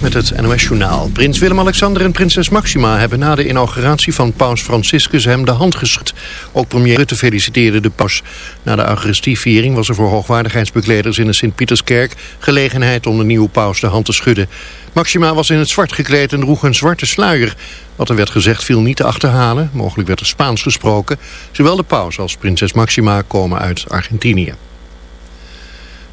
Met het NOS-journaal. Prins Willem-Alexander en prinses Maxima hebben na de inauguratie van paus Franciscus hem de hand geschud. Ook premier Rutte feliciteerde de paus. Na de Eucharistieviering was er voor hoogwaardigheidsbekleders in de Sint-Pieterskerk gelegenheid om de nieuwe paus de hand te schudden. Maxima was in het zwart gekleed en droeg een zwarte sluier. Wat er werd gezegd viel niet te achterhalen. Mogelijk werd er Spaans gesproken. Zowel de paus als prinses Maxima komen uit Argentinië.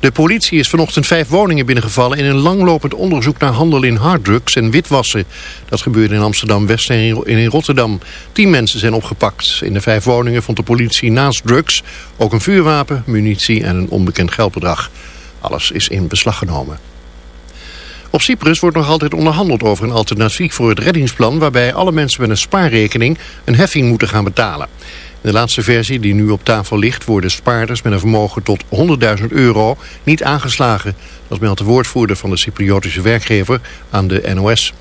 De politie is vanochtend vijf woningen binnengevallen in een langlopend onderzoek naar handel in harddrugs en witwassen. Dat gebeurde in Amsterdam-West en in Rotterdam. Tien mensen zijn opgepakt. In de vijf woningen vond de politie naast drugs ook een vuurwapen, munitie en een onbekend geldbedrag. Alles is in beslag genomen. Op Cyprus wordt nog altijd onderhandeld over een alternatief voor het reddingsplan... waarbij alle mensen met een spaarrekening een heffing moeten gaan betalen. De laatste versie die nu op tafel ligt worden spaarders met een vermogen tot 100.000 euro niet aangeslagen. Dat meldt de woordvoerder van de Cypriotische werkgever aan de NOS.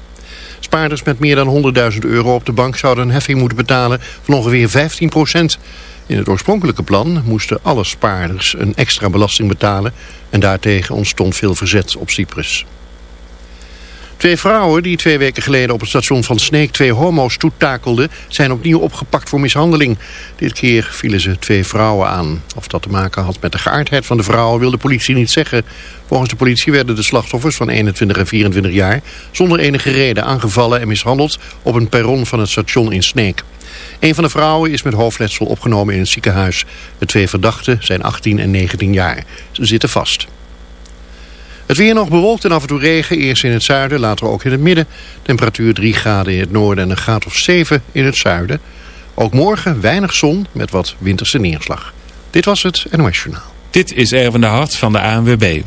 Spaarders met meer dan 100.000 euro op de bank zouden een heffing moeten betalen van ongeveer 15 procent. In het oorspronkelijke plan moesten alle spaarders een extra belasting betalen en daartegen ontstond veel verzet op Cyprus. Twee vrouwen die twee weken geleden op het station van Sneek twee homo's toetakelden... zijn opnieuw opgepakt voor mishandeling. Dit keer vielen ze twee vrouwen aan. Of dat te maken had met de geaardheid van de vrouwen wil de politie niet zeggen. Volgens de politie werden de slachtoffers van 21 en 24 jaar... zonder enige reden aangevallen en mishandeld op een perron van het station in Sneek. Een van de vrouwen is met hoofdletsel opgenomen in het ziekenhuis. De twee verdachten zijn 18 en 19 jaar. Ze zitten vast. Het weer nog bewolkt en af en toe regen. Eerst in het zuiden, later ook in het midden. Temperatuur 3 graden in het noorden en een graad of 7 in het zuiden. Ook morgen weinig zon met wat winterse neerslag. Dit was het NOS Journaal. Dit is Erwin de Hart van de ANWB.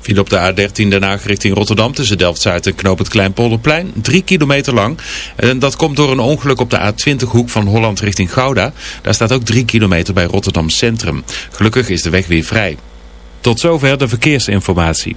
Viel op de A13 Den Haag richting Rotterdam tussen Delft-Zuid en Knoop het Kleinpolderplein. Drie kilometer lang. En dat komt door een ongeluk op de A20 hoek van Holland richting Gouda. Daar staat ook drie kilometer bij Rotterdam Centrum. Gelukkig is de weg weer vrij. Tot zover de verkeersinformatie.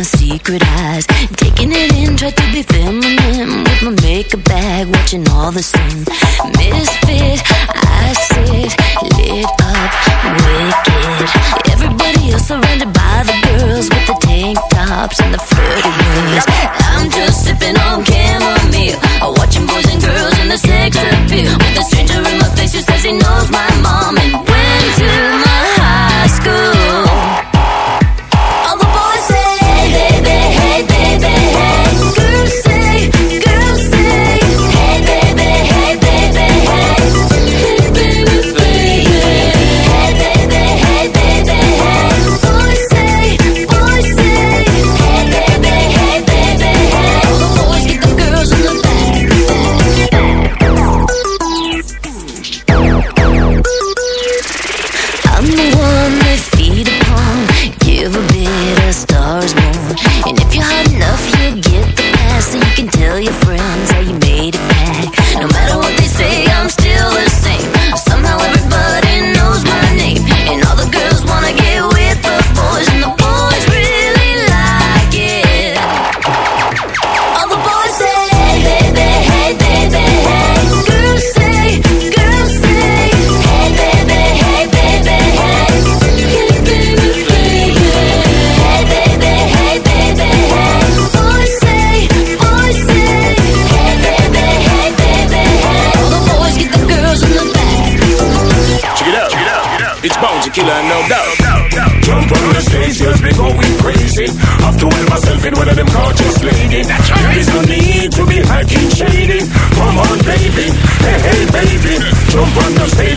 my secret eyes. Taking it in, tried to be feminine with my makeup bag, watching all the sin. Misfit, I sit lit up, wicked. Everybody else surrounded by the girls with the tank tops and the flirty girls. I'm just sipping on chamomile, watching boys and girls in the sex appeal. With a stranger in my face who says he knows my mom and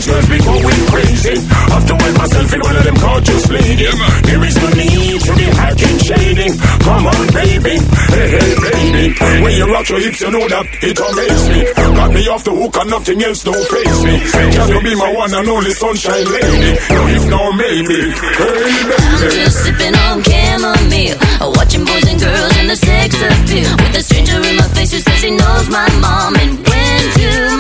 girls be going crazy. After all, myself in one of them gorgeous ladies. bleeding. There is no need to be hacking, shading. Come on, baby. Hey, hey, baby. When you rock your hips, you know that it amazes me. Got me off the hook and nothing else don't face me. Just to be my one and only sunshine lady? No, if no, maybe. Hey, baby. I'm just sipping on chamomile. Watching boys and girls in the sex appeal. With a stranger in my face who says he knows my mom and when to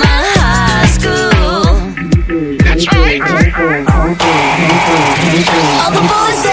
All the boys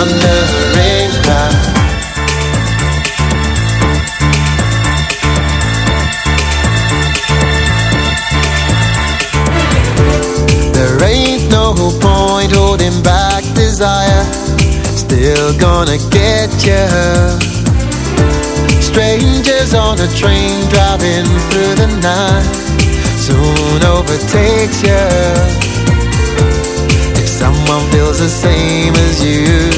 under cloud There ain't no point holding back desire. Still gonna get Strangers on a train driving through the night. Soon overtakes you If someone feels the same as you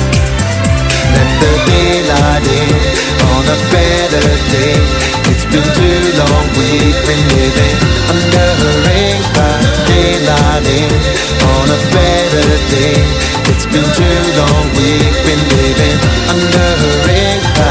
the daylight in on a better day. It's been too long we've been living under a ring cloud. Daylight in on a better day. It's been too long we've been living under a ring cloud.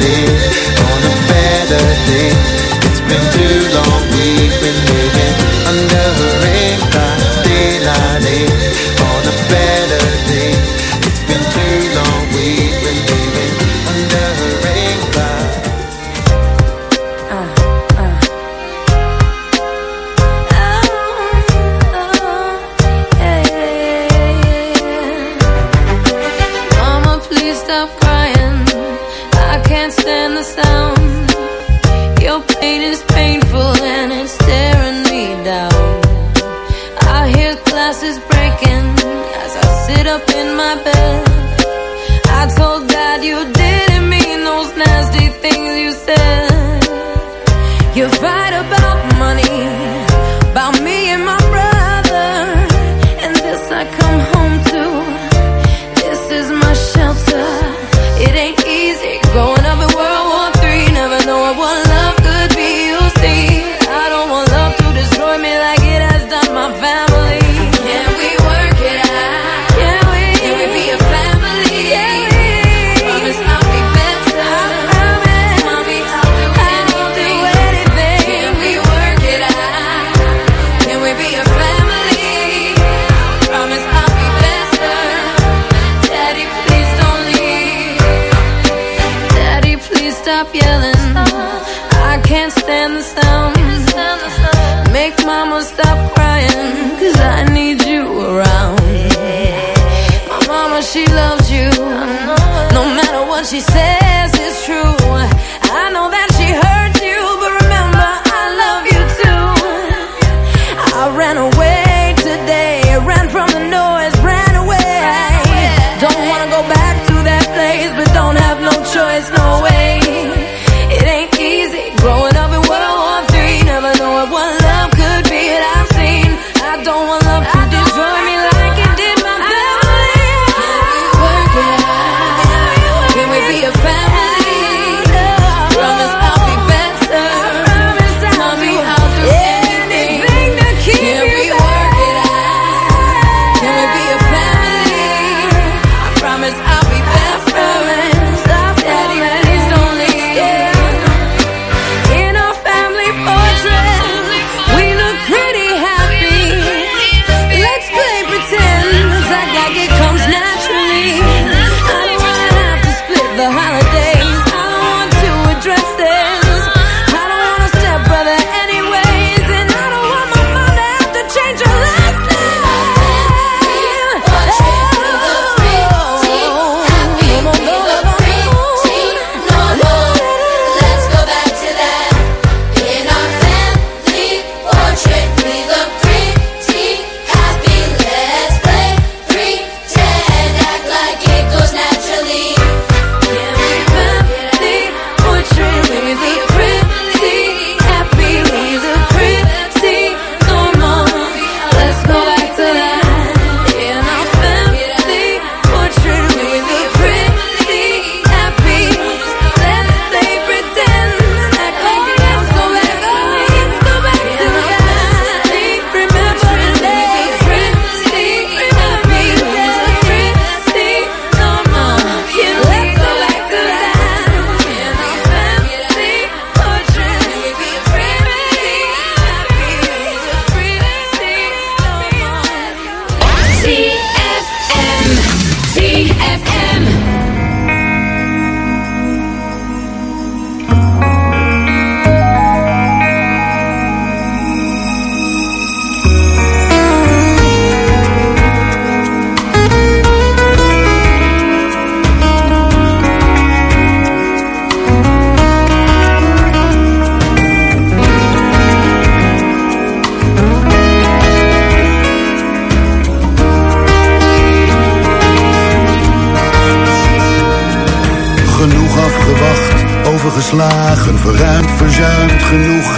On a better day. It's been too long we've been living under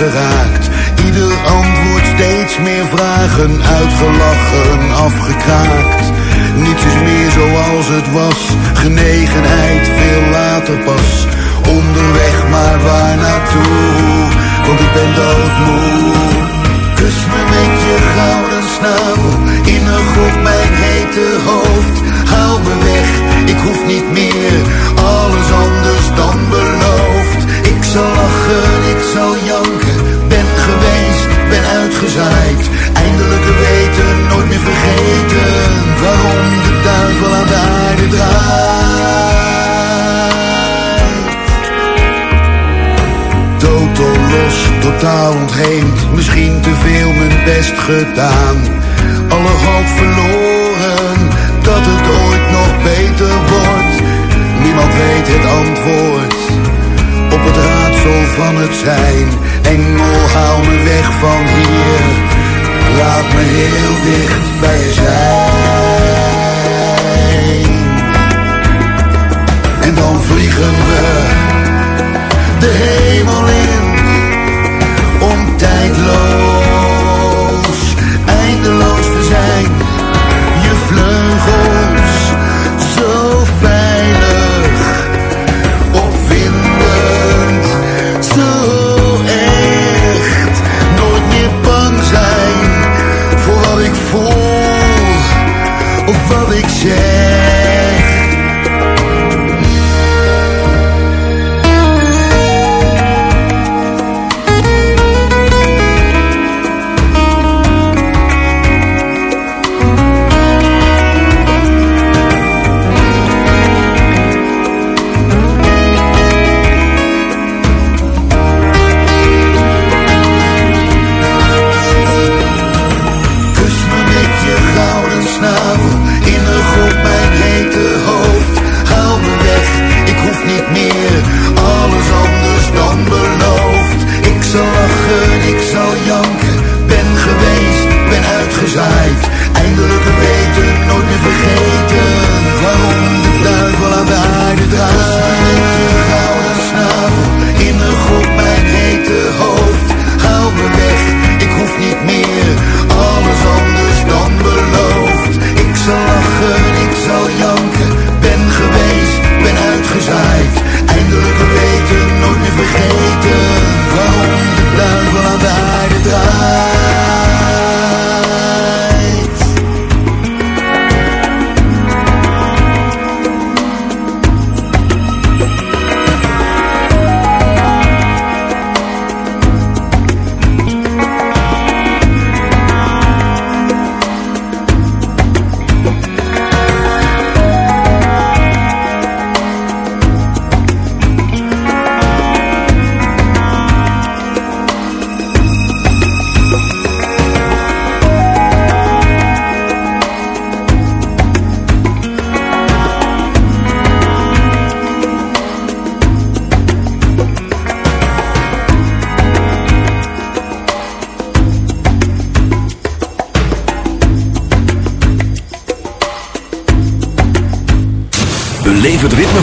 genoeg geraakt.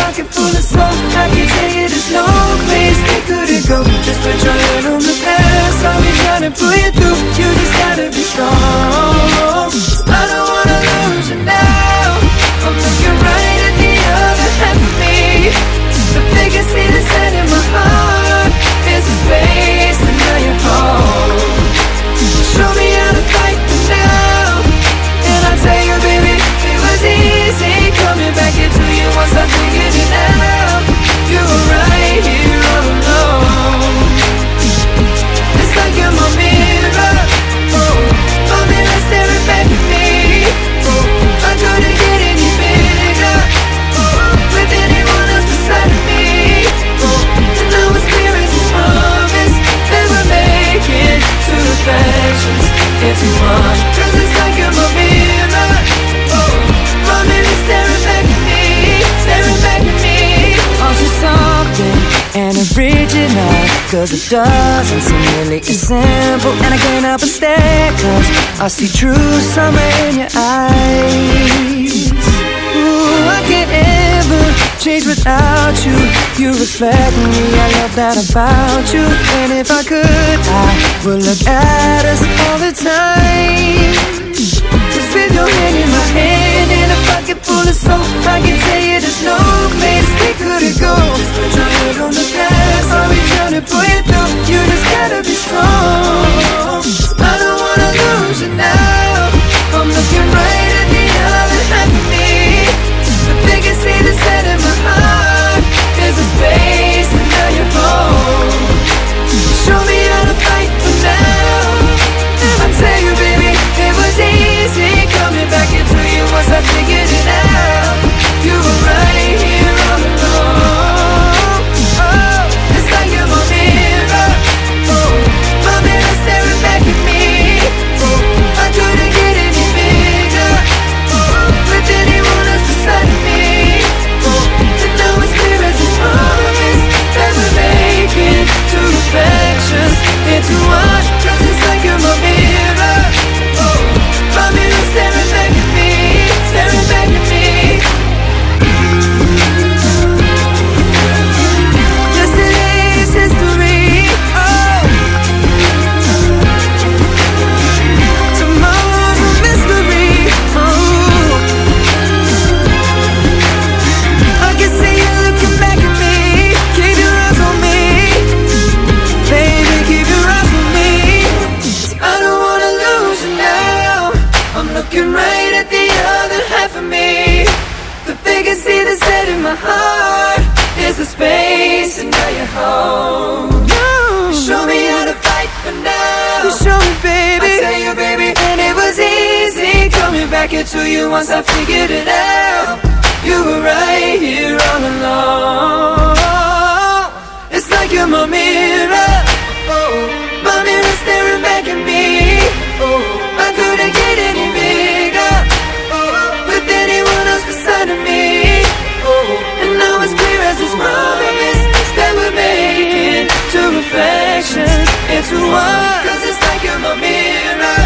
pocket full of smoke, I can tell you there's no place we couldn't go. Just put your hand on the past, I'll be trying to pull you through. You just gotta be strong. I don't wanna lose you now. I'm looking right at the other half of me. The biggest see the 'Cause it's like you're my mirror. Oh, staring back at me, staring back at me. Something and Cause it doesn't seem really as simple And I can't help but stare Cause I see true summer in your eyes Ooh, I can't ever change without you You reflect me, I love that about you. And if I could, I would look at us all the time. Cause with your hand in my hand and a pocket full of soap I can tell you there's no place we couldn't go Just put your head on the past, I'll be trying to pull you through? You just gotta be strong. I don't wanna lose you now. I'm looking right Now you're Show me how to fight for now. I tell you, baby, it was easy coming back into you once I figured it out. You were right back into you once I figured it out. You were right here all along. It's like you're my mirror. Oh, my mirror staring back at me. Oh, I couldn't get any bigger. Oh, with anyone else beside of me. Oh, and now it's clear as this promise that we're making two reflections into one. Cause it's like you're my mirror.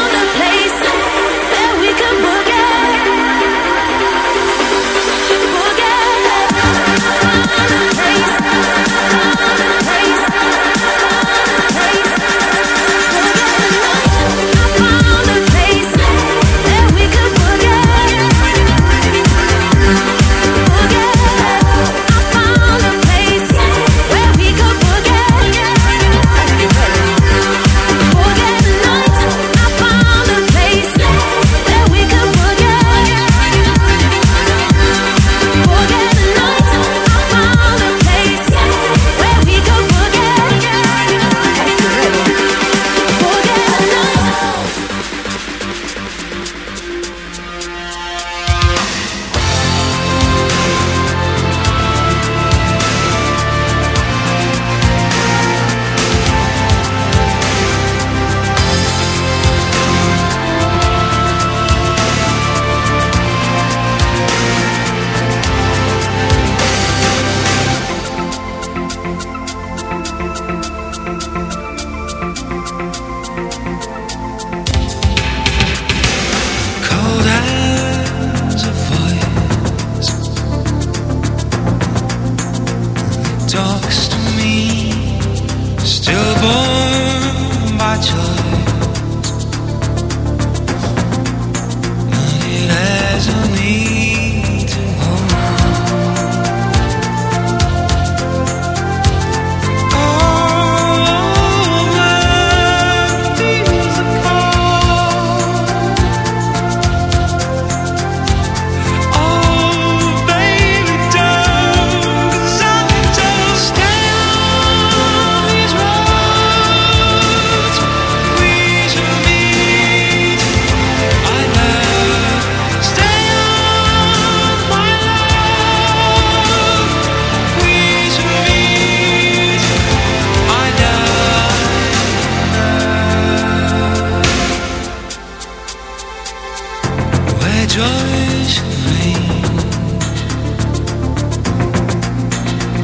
joys vain.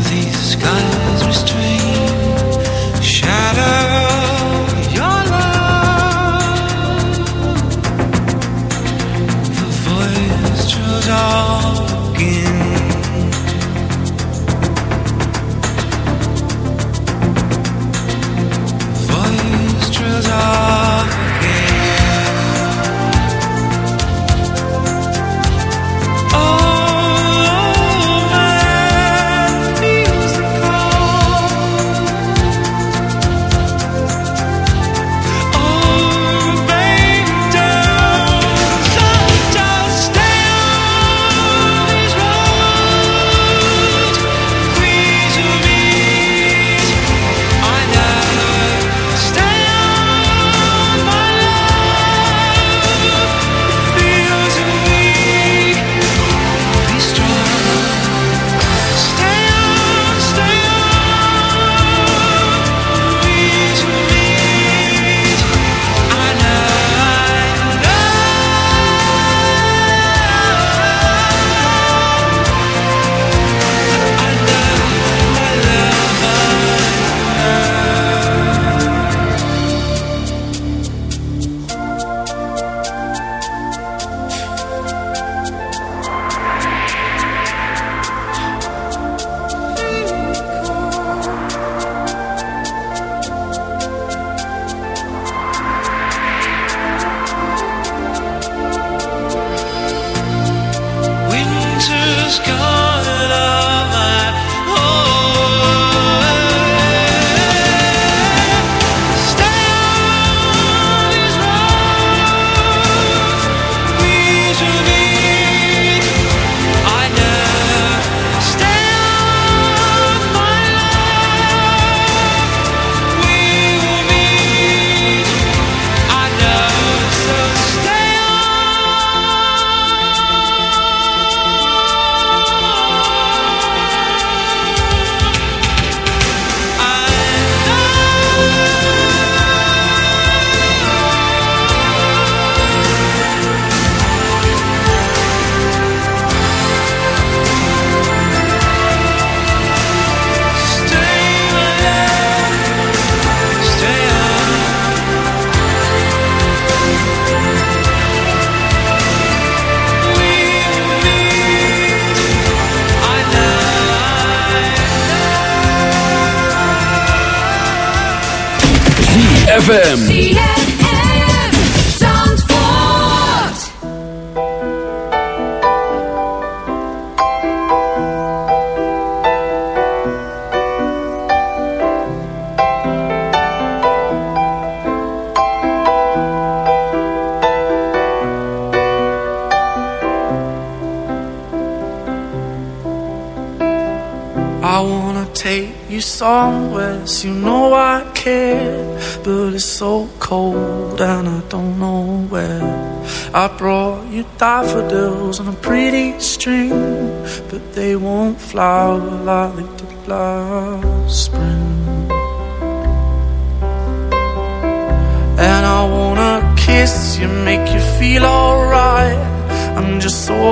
These skies restrain shadows.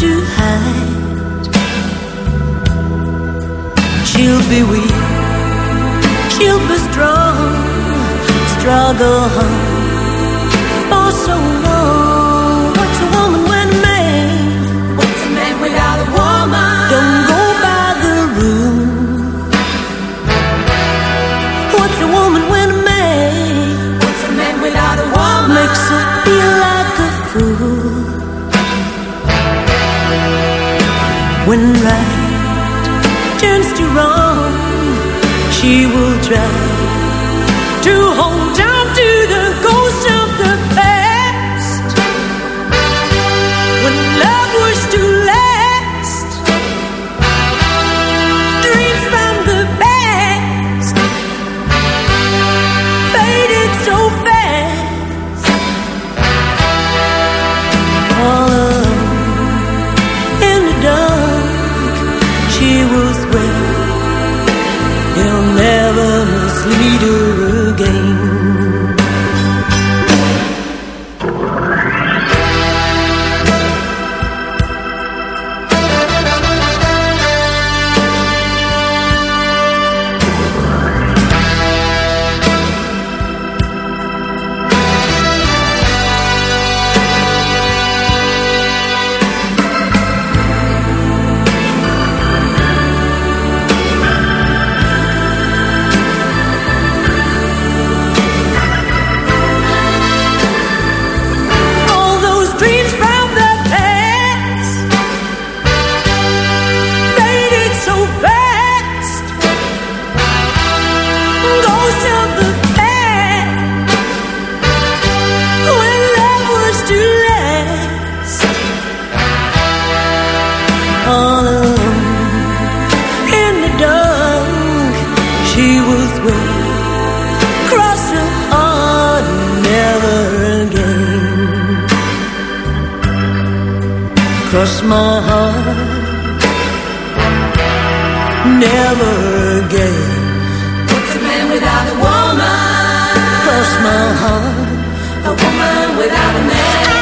to hide. She'll be weak, she'll be strong, struggle for so long. right turns to wrong, she will try. Cause my heart. Never again. What's a man without a woman? Cause my heart. A woman without a man.